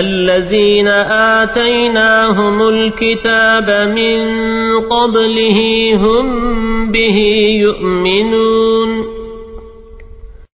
الذين آتيناهم الكتاب من قبله هم به يؤمنون.